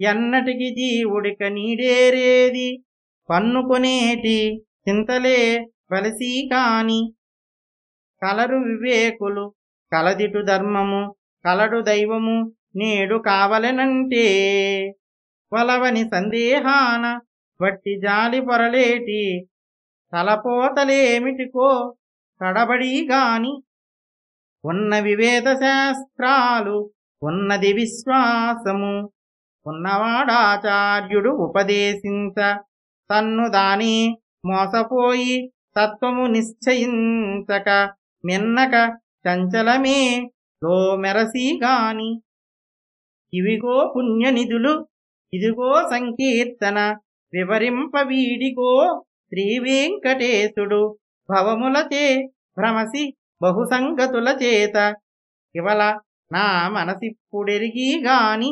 ఎన్నటికి జీవుడిక నీడేరేది? పన్నుకొనేటి చింతలే వలసి కాని కలరు వివేకులు కలదిటు ధర్మము కలడు దైవము నేడు కావలనంటే వలవని సందేహాన వట్టి జాలి పొరలేటి తలపోతలేమిటికో తడబడి గాని ఉన్న వివేద శాస్త్రాలు ఉన్నది విశ్వాసము. ఉన్నవాడాచార్యుడు ఉపదేశించ. తన్ను దాని మోసపోయి తత్వము నిశ్చయించక. మిన్నక చంచలమే లో మెరసీగాని ఇవిగో పుణ్యనిధులు ఇదిగో సంకీర్తన. వివరింప వీడిగో శ్రీవేంకటేశుడు భవములచే భ్రమసి బహుసంగతుల చేత ఇవల నా మనసిప్పుడెరిగి గాని